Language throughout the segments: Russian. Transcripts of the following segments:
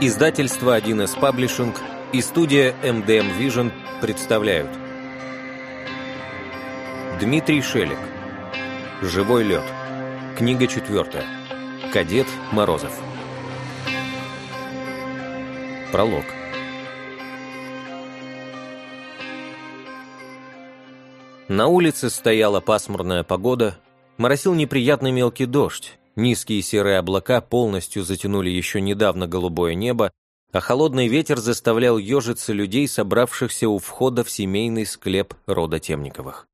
Издательство 1С Паблишинг и студия MDM Vision представляют. Дмитрий Шелик. Живой лед Книга четвертая. Кадет Морозов Пролог. На улице стояла пасмурная погода, моросил неприятный мелкий дождь, низкие серые облака полностью затянули еще недавно голубое небо, а холодный ветер заставлял ежиться людей, собравшихся у входа в семейный склеп рода Темниковых.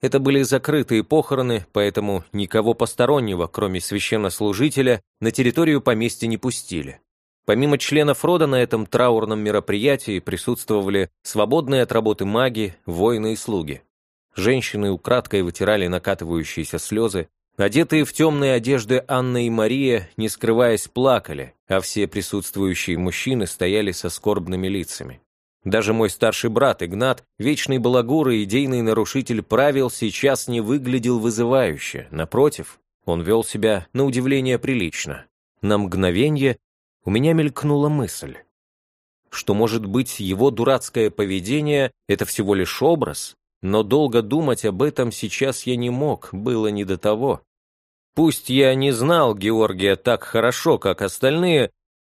Это были закрытые похороны, поэтому никого постороннего, кроме священнослужителя, на территорию поместья не пустили. Помимо членов рода на этом траурном мероприятии присутствовали свободные от работы маги, воины и слуги. Женщины украдкой вытирали накатывающиеся слезы, одетые в темные одежды Анна и Мария, не скрываясь, плакали, а все присутствующие мужчины стояли со скорбными лицами. Даже мой старший брат Игнат, вечный балагур и идейный нарушитель правил, сейчас не выглядел вызывающе. Напротив, он вел себя, на удивление, прилично. На мгновение у меня мелькнула мысль, что, может быть, его дурацкое поведение — это всего лишь образ, но долго думать об этом сейчас я не мог, было не до того. Пусть я не знал Георгия так хорошо, как остальные,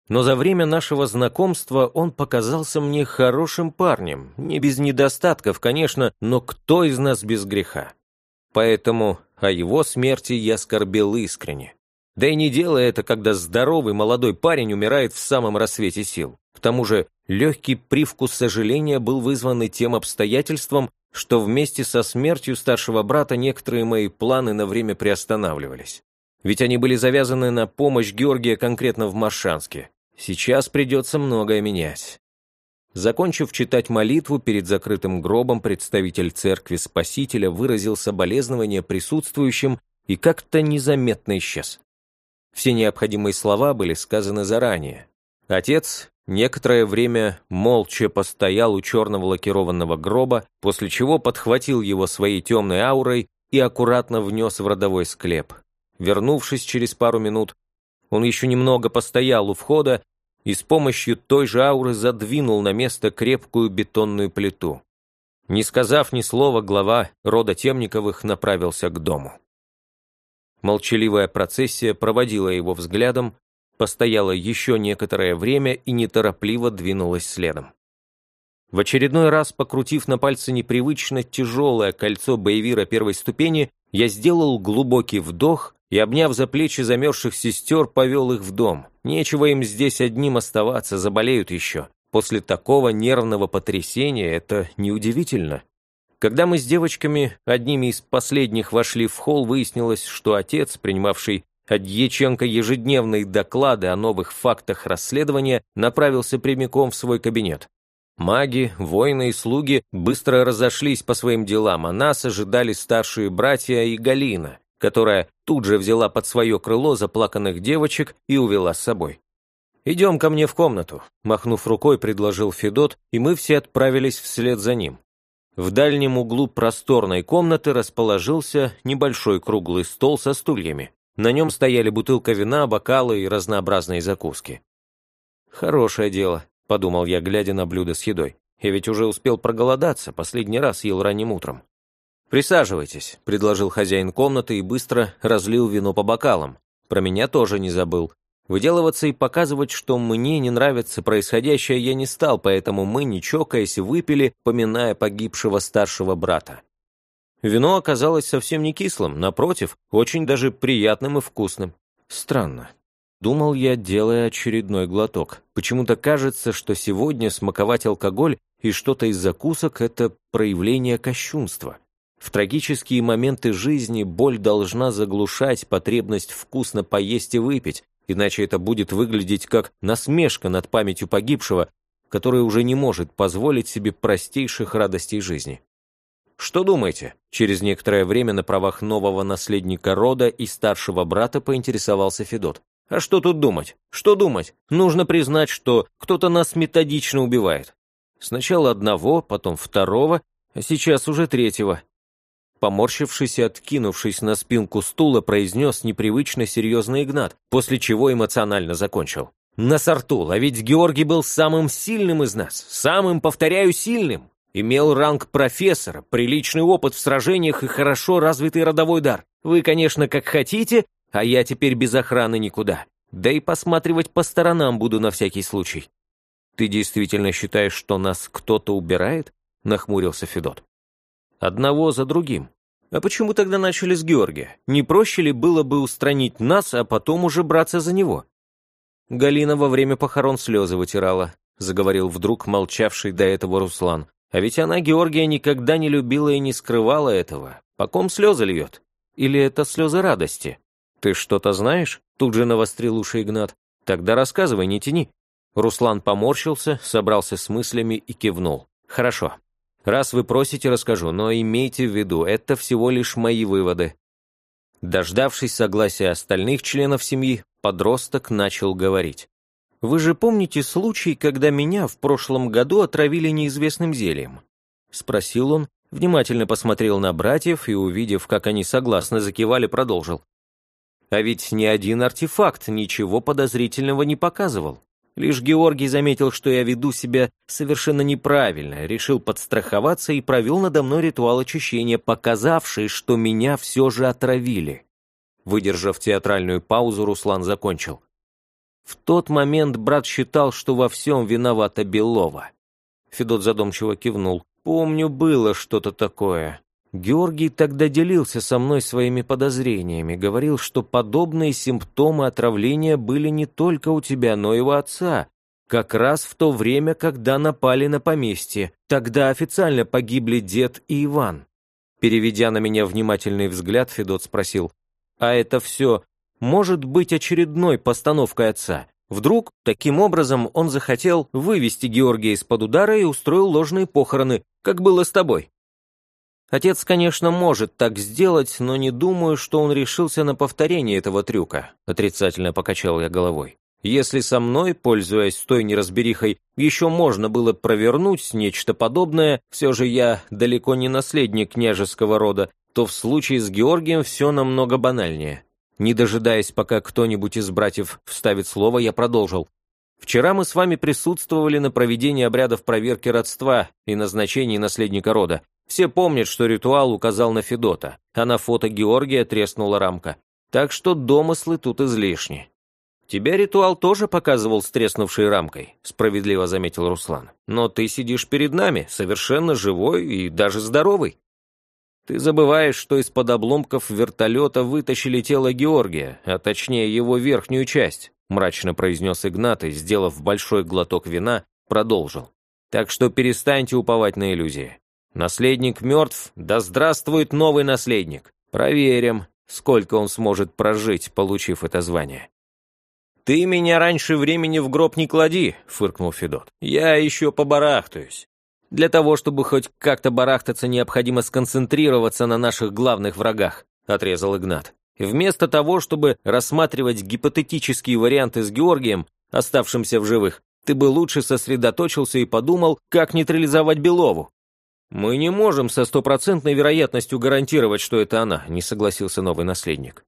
но за время нашего знакомства он показался мне хорошим парнем, не без недостатков, конечно, но кто из нас без греха? Поэтому о его смерти я скорбел искренне. Да и не делая это, когда здоровый молодой парень умирает в самом рассвете сил. К тому же легкий привкус сожаления был вызван и тем обстоятельством, что вместе со смертью старшего брата некоторые мои планы на время приостанавливались. Ведь они были завязаны на помощь Георгия конкретно в Маршанске. Сейчас придется многое менять. Закончив читать молитву перед закрытым гробом, представитель церкви Спасителя выразил соболезнования присутствующим и как-то незаметно исчез. Все необходимые слова были сказаны заранее. Отец, Некоторое время молча постоял у черного лакированного гроба, после чего подхватил его своей темной аурой и аккуратно внес в родовой склеп. Вернувшись через пару минут, он еще немного постоял у входа и с помощью той же ауры задвинул на место крепкую бетонную плиту. Не сказав ни слова, глава рода Темниковых направился к дому. Молчаливая процессия проводила его взглядом, постояла еще некоторое время и неторопливо двинулась следом. В очередной раз, покрутив на пальце непривычно тяжелое кольцо боевира первой ступени, я сделал глубокий вдох и, обняв за плечи замерзших сестер, повел их в дом. Нечего им здесь одним оставаться, заболеют еще. После такого нервного потрясения это неудивительно. Когда мы с девочками одними из последних вошли в холл, выяснилось, что отец, принимавший от Дьяченко ежедневные доклады о новых фактах расследования направился прямиком в свой кабинет. Маги, воины и слуги быстро разошлись по своим делам, а нас ожидали старшие братья и Галина, которая тут же взяла под свое крыло заплаканных девочек и увела с собой. «Идем ко мне в комнату», – махнув рукой, предложил Федот, и мы все отправились вслед за ним. В дальнем углу просторной комнаты расположился небольшой круглый стол со стульями. На нем стояли бутылка вина, бокалы и разнообразные закуски. «Хорошее дело», — подумал я, глядя на блюдо с едой. «Я ведь уже успел проголодаться, последний раз ел ранним утром». «Присаживайтесь», — предложил хозяин комнаты и быстро разлил вино по бокалам. Про меня тоже не забыл. Выделываться и показывать, что мне не нравится происходящее, я не стал, поэтому мы, не чокаясь, выпили, поминая погибшего старшего брата. Вино оказалось совсем не кислым, напротив, очень даже приятным и вкусным. Странно. Думал я, делая очередной глоток. Почему-то кажется, что сегодня смаковать алкоголь и что-то из закусок – это проявление кощунства. В трагические моменты жизни боль должна заглушать потребность вкусно поесть и выпить, иначе это будет выглядеть как насмешка над памятью погибшего, который уже не может позволить себе простейших радостей жизни. «Что думаете?» Через некоторое время на правах нового наследника рода и старшего брата поинтересовался Федот. «А что тут думать? Что думать? Нужно признать, что кто-то нас методично убивает. Сначала одного, потом второго, а сейчас уже третьего». Поморщившись и откинувшись на спинку стула, произнес непривычно серьезный Игнат, после чего эмоционально закончил. Насартул, а ведь Георгий был самым сильным из нас, самым, повторяю, сильным. Имел ранг профессора, приличный опыт в сражениях и хорошо развитый родовой дар. Вы, конечно, как хотите, а я теперь без охраны никуда. Да и посматривать по сторонам буду на всякий случай. Ты действительно считаешь, что нас кто-то убирает? Нахмурился Федот. Одного за другим. А почему тогда начали с Георгия? Не проще ли было бы устранить нас, а потом уже браться за него? Галина во время похорон слезы вытирала, заговорил вдруг молчавший до этого Руслан. А ведь она Георгия никогда не любила и не скрывала этого. По ком слезы льет? Или это слезы радости? Ты что-то знаешь? Тут же навострил уши Игнат. Тогда рассказывай, не тяни. Руслан поморщился, собрался с мыслями и кивнул. Хорошо. Раз вы просите, расскажу, но имейте в виду, это всего лишь мои выводы. Дождавшись согласия остальных членов семьи, подросток начал говорить. «Вы же помните случай, когда меня в прошлом году отравили неизвестным зельем?» Спросил он, внимательно посмотрел на братьев и, увидев, как они согласно закивали, продолжил. «А ведь ни один артефакт ничего подозрительного не показывал. Лишь Георгий заметил, что я веду себя совершенно неправильно, решил подстраховаться и провел надо мной ритуал очищения, показавший, что меня все же отравили». Выдержав театральную паузу, Руслан закончил. В тот момент брат считал, что во всем виновата Белова. Федот задумчиво кивнул. «Помню, было что-то такое. Георгий тогда делился со мной своими подозрениями, говорил, что подобные симптомы отравления были не только у тебя, но и у отца, как раз в то время, когда напали на поместье. Тогда официально погибли дед и Иван». Переведя на меня внимательный взгляд, Федот спросил, «А это все может быть очередной постановкой отца. Вдруг, таким образом, он захотел вывести Георгия из-под удара и устроил ложные похороны, как было с тобой. Отец, конечно, может так сделать, но не думаю, что он решился на повторение этого трюка, отрицательно покачал я головой. Если со мной, пользуясь той неразберихой, еще можно было провернуть нечто подобное, все же я далеко не наследник княжеского рода, то в случае с Георгием все намного банальнее. Не дожидаясь, пока кто-нибудь из братьев вставит слово, я продолжил. Вчера мы с вами присутствовали на проведении обрядов проверки родства и назначении наследника рода. Все помнят, что ритуал указал на Федота, а на фото Георгия треснула рамка. Так что домыслы тут излишни. «Тебя ритуал тоже показывал с треснувшей рамкой», — справедливо заметил Руслан. «Но ты сидишь перед нами, совершенно живой и даже здоровый. Ты забываешь, что из-под обломков вертолета вытащили тело Георгия, а точнее его верхнюю часть, мрачно произнес Игнат и, сделав большой глоток вина, продолжил. Так что перестаньте уповать на иллюзии. Наследник мертв, да здравствует новый наследник. Проверим, сколько он сможет прожить, получив это звание. «Ты меня раньше времени в гроб не клади», — фыркнул Федот. «Я еще побарахтаюсь. Для того, чтобы хоть как-то барахтаться, необходимо сконцентрироваться на наших главных врагах», — отрезал Игнат. «Вместо того, чтобы рассматривать гипотетические варианты с Георгием, оставшимся в живых, ты бы лучше сосредоточился и подумал, как нейтрализовать Белову». «Мы не можем со стопроцентной вероятностью гарантировать, что это она», — не согласился новый наследник.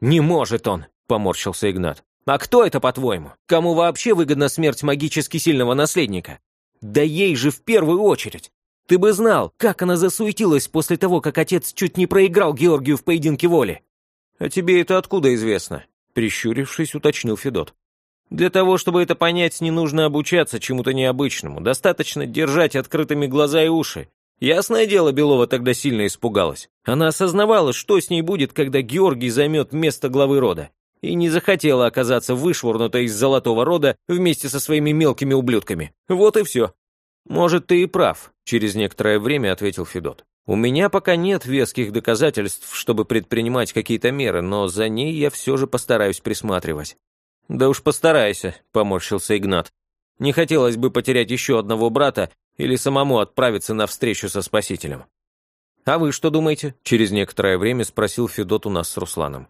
«Не может он», — поморщился Игнат. «А кто это, по-твоему? Кому вообще выгодна смерть магически сильного наследника? Да ей же в первую очередь. Ты бы знал, как она засуетилась после того, как отец чуть не проиграл Георгию в поединке воли. А тебе это откуда известно? Прищурившись, уточнил Федот. Для того, чтобы это понять, не нужно обучаться чему-то необычному. Достаточно держать открытыми глаза и уши. Ясное дело, Белова тогда сильно испугалась. Она осознавала, что с ней будет, когда Георгий займет место главы рода. И не захотела оказаться вышвырнутой из золотого рода вместе со своими мелкими ублюдками. Вот и все. «Может, ты и прав», — через некоторое время ответил Федот. «У меня пока нет веских доказательств, чтобы предпринимать какие-то меры, но за ней я все же постараюсь присматривать». «Да уж постарайся», — поморщился Игнат. «Не хотелось бы потерять еще одного брата или самому отправиться на встречу со Спасителем». «А вы что думаете?» — через некоторое время спросил Федот у нас с Русланом.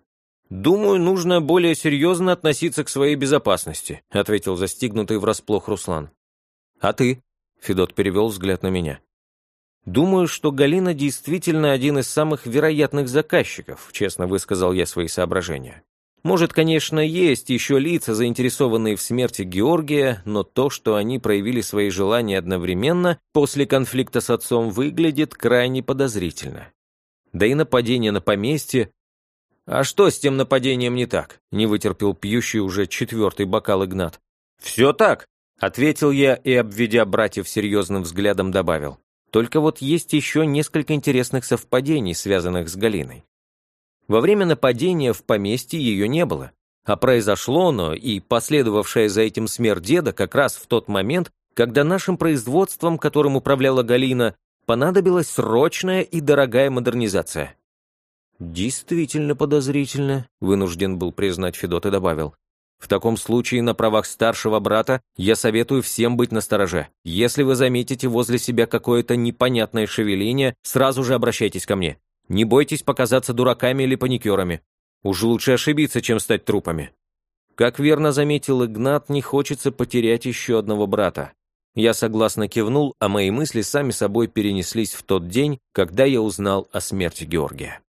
«Думаю, нужно более серьезно относиться к своей безопасности», ответил застигнутый врасплох Руслан. «А ты?» Федот перевел взгляд на меня. «Думаю, что Галина действительно один из самых вероятных заказчиков», честно высказал я свои соображения. Может, конечно, есть еще лица, заинтересованные в смерти Георгия, но то, что они проявили свои желания одновременно, после конфликта с отцом выглядит крайне подозрительно. Да и нападение на поместье... А что с тем нападением не так? Не вытерпел пьющий уже четвертый бокал Игнат. Все так, ответил я и, обведя братьев серьезным взглядом, добавил. Только вот есть еще несколько интересных совпадений, связанных с Галиной. Во время нападения в поместье ее не было, а произошло оно и последовавшая за этим смерть деда как раз в тот момент, когда нашим производством, которым управляла Галина, понадобилась срочная и дорогая модернизация. «Действительно подозрительно», — вынужден был признать Федот и добавил. «В таком случае на правах старшего брата я советую всем быть настороже. Если вы заметите возле себя какое-то непонятное шевеление, сразу же обращайтесь ко мне. Не бойтесь показаться дураками или паникерами. Уж лучше ошибиться, чем стать трупами. Как верно заметил Игнат, не хочется потерять еще одного брата. Я согласно кивнул, а мои мысли сами собой перенеслись в тот день, когда я узнал о смерти Георгия.